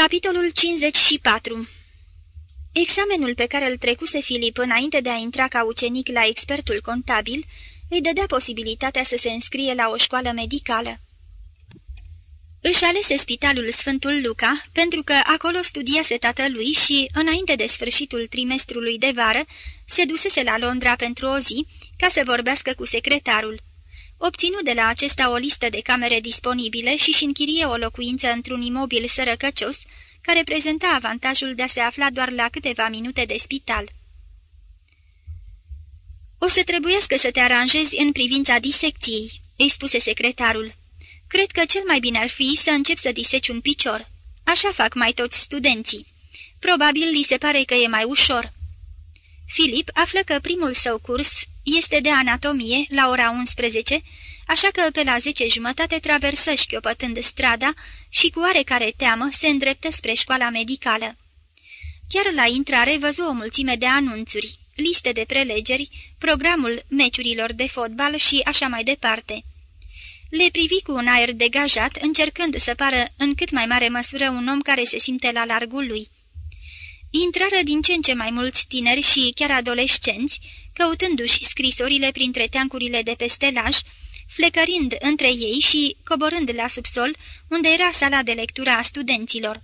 Capitolul 54 Examenul pe care îl trecuse Filip înainte de a intra ca ucenic la expertul contabil îi dădea posibilitatea să se înscrie la o școală medicală. Își alese spitalul Sfântul Luca pentru că acolo studiase tatălui și, înainte de sfârșitul trimestrului de vară, se dusese la Londra pentru o zi ca să vorbească cu secretarul. Obținu de la acesta o listă de camere disponibile și-și închirie o locuință într-un imobil sărăcăcios, care prezenta avantajul de a se afla doar la câteva minute de spital. O să trebuiască să te aranjezi în privința disecției," îi spuse secretarul. Cred că cel mai bine ar fi să încep să diseci un picior. Așa fac mai toți studenții. Probabil li se pare că e mai ușor." Filip află că primul său curs este de anatomie la ora 11, așa că pe la zece jumătate traversă șchiopătând strada și cu oarecare teamă se îndreptă spre școala medicală. Chiar la intrare văzu o mulțime de anunțuri, liste de prelegeri, programul meciurilor de fotbal și așa mai departe. Le privi cu un aer degajat, încercând să pară în cât mai mare măsură un om care se simte la largul lui. Intrară din ce în ce mai mulți tineri și chiar adolescenți, căutându-și scrisorile printre teancurile de pe stelaj, flecărind între ei și coborând la subsol, unde era sala de lectură a studenților.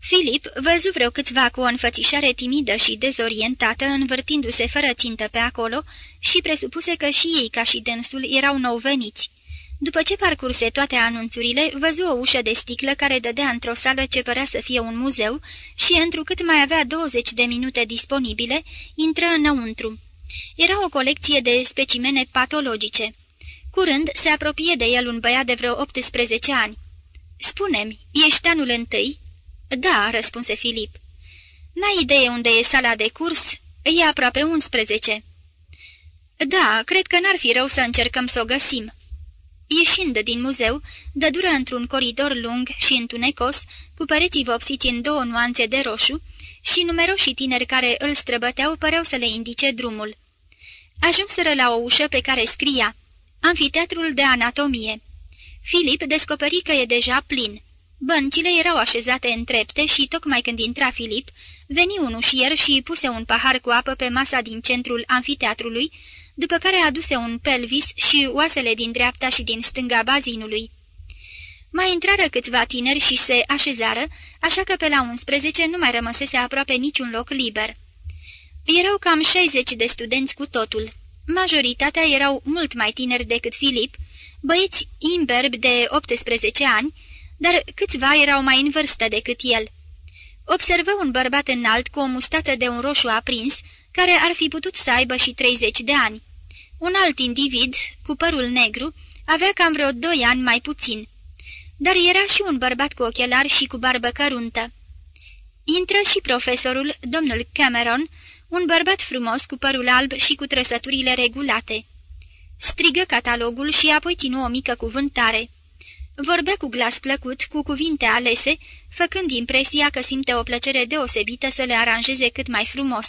Filip văzu vreo câțiva cu o înfățișare timidă și dezorientată, învârtindu-se fără țintă pe acolo și presupuse că și ei, ca și dânsul, erau nou veniți. După ce parcurse toate anunțurile, văzu o ușă de sticlă care dădea într-o sală ce părea să fie un muzeu și, întrucât mai avea 20 de minute disponibile, intră înăuntru. Era o colecție de specimene patologice. Curând se apropie de el un băiat de vreo 18 ani. Spune-mi, ești anul întâi?" Da," răspunse Filip. N-ai idee unde e sala de curs? E aproape 11." Da, cred că n-ar fi rău să încercăm să o găsim." Ieșind din muzeu, dădură într-un coridor lung și întunecos, cu păreții vopsiți în două nuanțe de roșu, și numeroși tineri care îl străbăteau păreau să le indice drumul. Ajunseră la o ușă pe care scria Amfiteatrul de anatomie. Filip descoperi că e deja plin. Băncile erau așezate în trepte și, tocmai când intra Filip, veni un ușier și puse un pahar cu apă pe masa din centrul amfiteatrului, după care aduse un pelvis și oasele din dreapta și din stânga bazinului. Mai intrară câțiva tineri și se așezară, așa că pe la 11 nu mai rămăsese aproape niciun loc liber. Erau cam 60 de studenți cu totul. Majoritatea erau mult mai tineri decât Filip, băieți imberbi de 18 ani, dar câțiva erau mai în vârstă decât el. Observă un bărbat înalt cu o mustață de un roșu aprins, care ar fi putut să aibă și 30 de ani. Un alt individ, cu părul negru, avea cam vreo doi ani mai puțin. Dar era și un bărbat cu ochelari și cu barbă căruntă. Intră și profesorul, domnul Cameron, un bărbat frumos cu părul alb și cu trăsăturile regulate. Strigă catalogul și apoi ținu o mică cuvântare. Vorbea cu glas plăcut, cu cuvinte alese, făcând impresia că simte o plăcere deosebită să le aranjeze cât mai frumos.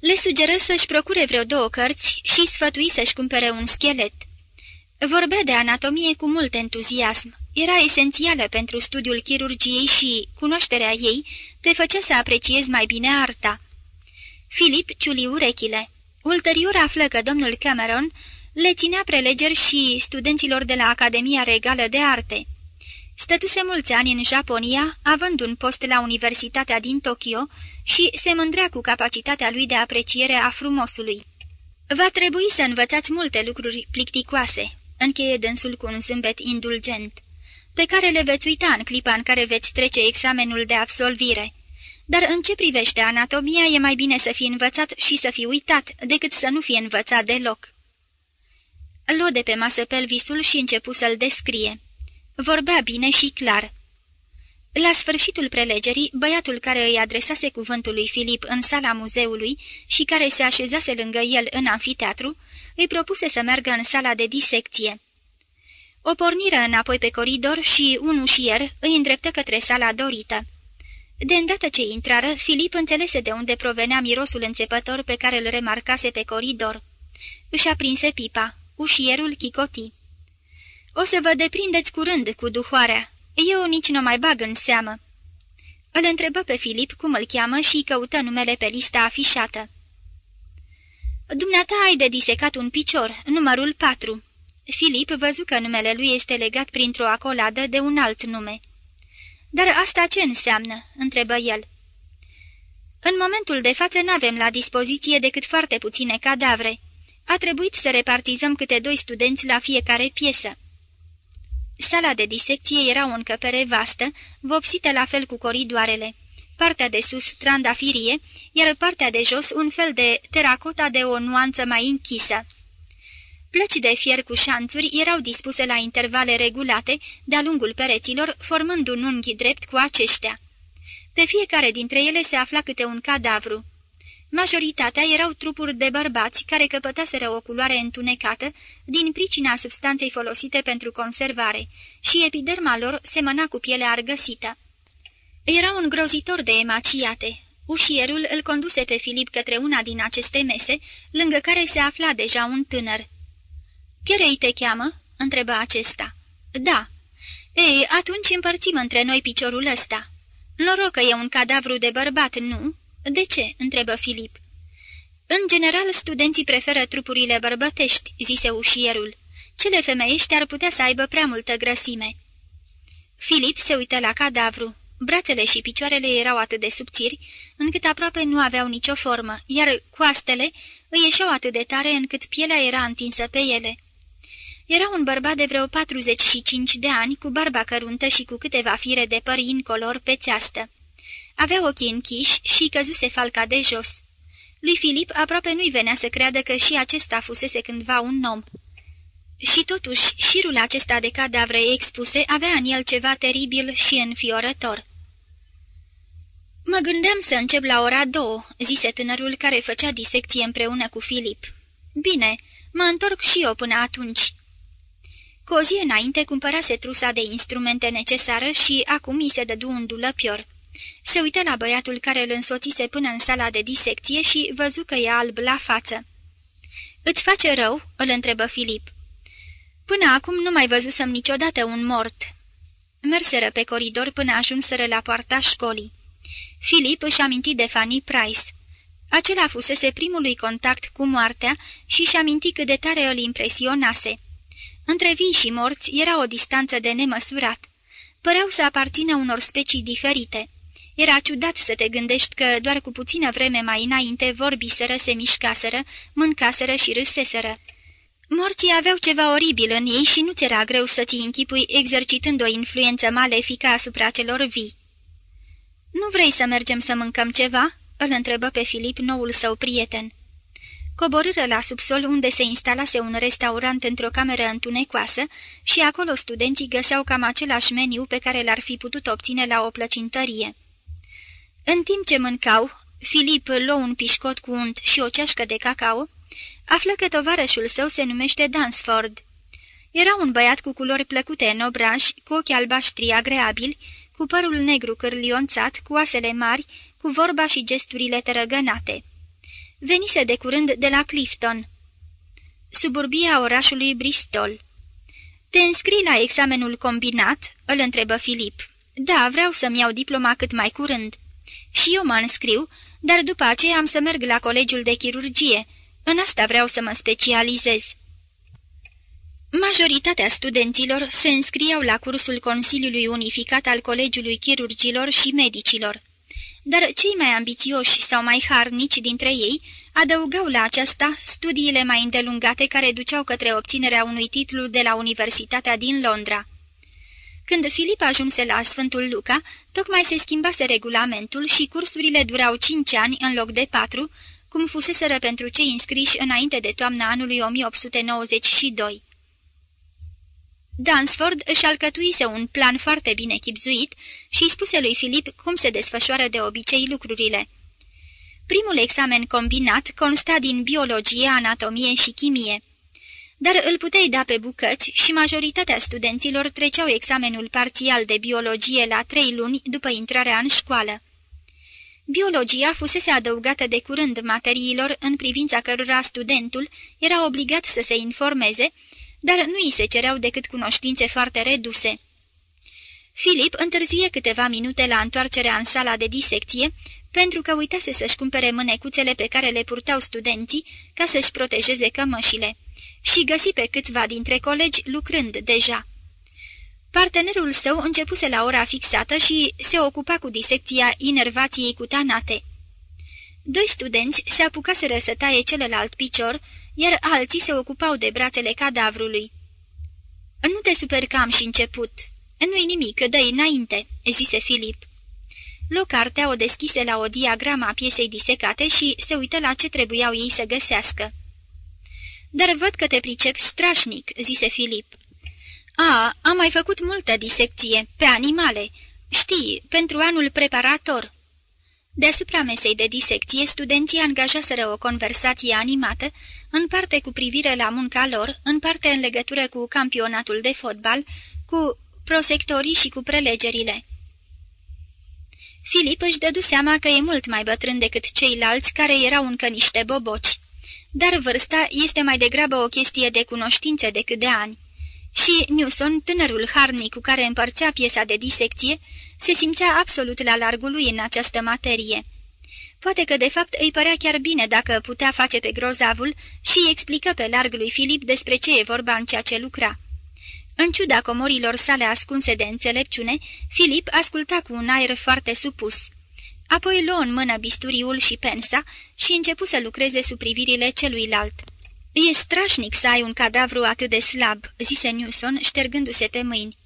Le sugeră să-și procure vreo două cărți și sfătui să-și cumpere un schelet. Vorbea de anatomie cu mult entuziasm. Era esențială pentru studiul chirurgiei și cunoașterea ei te făcea să apreciezi mai bine arta. Filip ciuli urechile. Ulterior află că domnul Cameron le ținea prelegeri și studenților de la Academia Regală de Arte. Stătuse mulți ani în Japonia, având un post la Universitatea din Tokyo și se mândrea cu capacitatea lui de apreciere a frumosului. Va trebui să învățați multe lucruri plicticoase, încheie dânsul cu un zâmbet indulgent, pe care le veți uita în clipa în care veți trece examenul de absolvire. Dar în ce privește anatomia, e mai bine să fii învățat și să fii uitat, decât să nu fie învățat deloc. Luă de pe masă pelvisul și începu să-l descrie. Vorbea bine și clar. La sfârșitul prelegerii, băiatul care îi adresase cuvântul lui Filip în sala muzeului și care se așezase lângă el în anfiteatru, îi propuse să meargă în sala de disecție. O porniră înapoi pe coridor și un ușier îi îndreptă către sala dorită. De îndată ce intrară, Filip înțelese de unde provenea mirosul înțepător pe care îl remarcase pe coridor. Își aprinse pipa. Ușierul chicotii. O să vă deprindeți curând cu duhoarea," Eu nici nu mai bag în seamă." Îl întrebă pe Filip cum îl cheamă și căută numele pe lista afișată. Dumneata ai de disecat un picior, numărul 4." Filip văzu că numele lui este legat printr-o acoladă de un alt nume. Dar asta ce înseamnă?" întrebă el. În momentul de față n-avem la dispoziție decât foarte puține cadavre. A trebuit să repartizăm câte doi studenți la fiecare piesă." Sala de disecție era o încăpere vastă, vopsită la fel cu coridoarele. Partea de sus trandafirie, iar partea de jos un fel de teracota de o nuanță mai închisă. Plăci de fier cu șanțuri erau dispuse la intervale regulate de-a lungul pereților, formând un unghi drept cu aceștia. Pe fiecare dintre ele se afla câte un cadavru. Majoritatea erau trupuri de bărbați care căpătaseră o culoare întunecată din pricina substanței folosite pentru conservare și epiderma lor semăna cu pielea argăsită. Era un grozitor de emaciate. Ușierul îl conduse pe Filip către una din aceste mese, lângă care se afla deja un tânăr. Cherei te cheamă?" întrebă acesta. Da." Ei, atunci împărțim între noi piciorul ăsta." Noroc că e un cadavru de bărbat, nu?" De ce?" întrebă Filip. În general, studenții preferă trupurile bărbătești," zise ușierul. Cele femeiești ar putea să aibă prea multă grăsime." Filip se uită la cadavru. Brațele și picioarele erau atât de subțiri, încât aproape nu aveau nicio formă, iar coastele îi ieșeau atât de tare încât pielea era întinsă pe ele. Era un bărbat de vreo 45 de ani, cu barba căruntă și cu câteva fire de păr incolor pe țeastă. Avea ochii închiși și căzuse falca de jos. Lui Filip aproape nu-i venea să creadă că și acesta fusese cândva un om. Și totuși, șirul acesta de cadavre expuse avea în el ceva teribil și înfiorător. Mă gândeam să încep la ora două," zise tânărul care făcea disecție împreună cu Filip. Bine, mă întorc și eu până atunci." Cu o zi înainte cumpărase trusa de instrumente necesară și acum îi se dădu un dulăpior. Se uită la băiatul care îl însoțise până în sala de disecție și văzu că e alb la față. Îți face rău?" îl întrebă Filip. Până acum nu mai văzusem niciodată un mort." Merseră pe coridor până ajunseră la poarta școlii. Filip își aminti de Fanny Price. Acela fusese primului contact cu moartea și și aminti cât de tare îl impresionase. Între vii și morți era o distanță de nemăsurat. Păreau să aparțină unor specii diferite. Era ciudat să te gândești că doar cu puțină vreme mai înainte vorbiseră, se mișcaseră, mâncaseră și râseseră. Morții aveau ceva oribil în ei și nu ți era greu să ți închipui exercitând o influență malefică asupra celor vii. Nu vrei să mergem să mâncăm ceva?" îl întrebă pe Filip, noul său prieten. Coborâră la subsol unde se instalase un restaurant într-o cameră întunecoasă și acolo studenții găseau cam același meniu pe care l-ar fi putut obține la o plăcintărie. În timp ce mâncau, Filip luă un pișcot cu unt și o ceașcă de cacao, află că tovarășul său se numește Dansford. Era un băiat cu culori plăcute în obraj, cu ochi albaștri agreabili, cu părul negru cârlionțat, cu oasele mari, cu vorba și gesturile tărăgănate. Venise de curând de la Clifton, suburbia orașului Bristol. Te înscrii la examenul combinat?" îl întrebă Filip. Da, vreau să-mi iau diploma cât mai curând." Și eu mă înscriu, dar după aceea am să merg la colegiul de chirurgie. În asta vreau să mă specializez." Majoritatea studenților se înscriau la cursul Consiliului Unificat al Colegiului Chirurgilor și Medicilor dar cei mai ambițioși sau mai harnici dintre ei adăugau la aceasta studiile mai îndelungate care duceau către obținerea unui titlu de la Universitatea din Londra. Când Filip ajunse la Sfântul Luca, tocmai se schimbase regulamentul și cursurile durau cinci ani în loc de patru, cum fuseseră pentru cei înscriși înainte de toamna anului 1892. Dansford își alcătuise un plan foarte bine chipzuit și spuse lui Filip cum se desfășoară de obicei lucrurile. Primul examen combinat consta din biologie, anatomie și chimie. Dar îl puteai da pe bucăți și majoritatea studenților treceau examenul parțial de biologie la trei luni după intrarea în școală. Biologia fusese adăugată de curând materiilor în privința cărora studentul era obligat să se informeze dar nu îi se cereau decât cunoștințe foarte reduse. Filip întârzie câteva minute la întoarcerea în sala de disecție, pentru că uitase să-și cumpere mânecuțele pe care le purtau studenții ca să-și protejeze cămășile și găsi pe câțiva dintre colegi lucrând deja. Partenerul său începuse la ora fixată și se ocupa cu disecția inervației cutanate. Doi studenți se apucaseră să taie celălalt picior, iar alții se ocupau de brațele cadavrului. Nu te super că am și început. Nu-i nimic, dă înainte," zise Filip. Locartea o deschise la o diagramă a piesei disecate și se uită la ce trebuiau ei să găsească. Dar văd că te pricep strașnic," zise Filip. A, am mai făcut multă disecție, pe animale. Știi, pentru anul preparator." Deasupra mesei de disecție, studenții angajaseră o conversație animată, în parte cu privire la munca lor, în parte în legătură cu campionatul de fotbal, cu prosectorii și cu prelegerile. Filip își dădu seama că e mult mai bătrân decât ceilalți care erau încă niște boboci. Dar vârsta este mai degrabă o chestie de cunoștință decât de ani. Și Newson, tânărul harnic cu care împărțea piesa de disecție, se simțea absolut la largul lui în această materie. Poate că de fapt îi părea chiar bine dacă putea face pe grozavul și îi explică pe larg lui Filip despre ce e vorba în ceea ce lucra. În ciuda comorilor sale ascunse de înțelepciune, Filip asculta cu un aer foarte supus. Apoi luă în mână bisturiul și pensa și începu să lucreze sub privirile celuilalt. E strașnic să ai un cadavru atât de slab," zise Newson, ștergându-se pe mâini.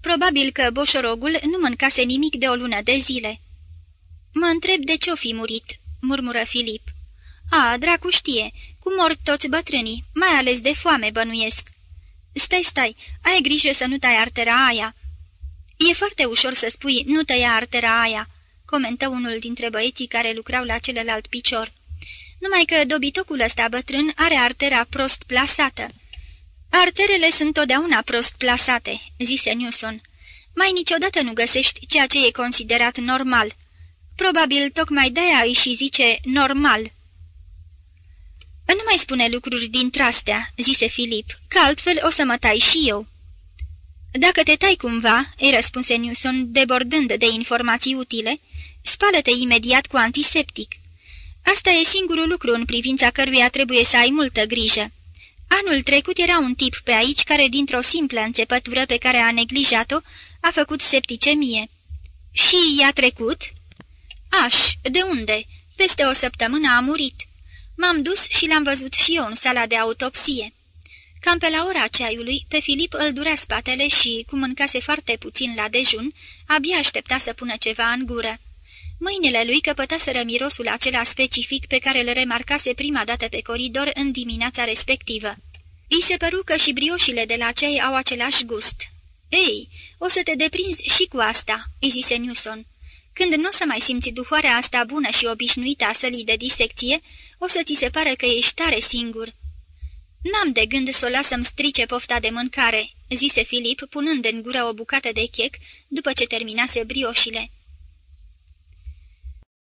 Probabil că boșorogul nu mâncase nimic de o lună de zile." Mă întreb de ce-o fi murit," murmură Filip. A, dracu știe, cum mor toți bătrânii, mai ales de foame bănuiesc." Stai, stai, ai grijă să nu tai artera aia." E foarte ușor să spui, nu tăia artera aia," comentă unul dintre băieții care lucrau la celălalt picior. Numai că dobitocul ăsta bătrân are artera prost plasată." Arterele sunt totdeauna prost plasate," zise Newson. Mai niciodată nu găsești ceea ce e considerat normal. Probabil tocmai de-aia îi și zice normal." Nu mai spune lucruri dintre astea," zise Filip, că altfel o să mă tai și eu." Dacă te tai cumva," îi răspunse Newson, debordând de informații utile, spală-te imediat cu antiseptic. Asta e singurul lucru în privința căruia trebuie să ai multă grijă. Anul trecut era un tip pe aici care, dintr-o simplă înțepătură pe care a neglijat-o, a făcut septicemie. Și i-a trecut?" Aș, de unde? Peste o săptămână a murit." M-am dus și l-am văzut și eu în sala de autopsie. Cam pe la ora ceaiului, pe Filip îl durea spatele și, cum mâncase foarte puțin la dejun, abia aștepta să pună ceva în gură. Mâinile lui căpătaseră mirosul acela specific pe care îl remarcase prima dată pe coridor în dimineața respectivă. Îi se păru că și brioșile de la ceai au același gust. Ei, o să te deprinzi și cu asta," îi zise Newson. Când nu o să mai simți duhoarea asta bună și obișnuită a sălii de disecție, o să ți se pare că ești tare singur." N-am de gând să o lasă-mi strice pofta de mâncare," zise Filip, punând în gură o bucată de chec după ce terminase brioșile.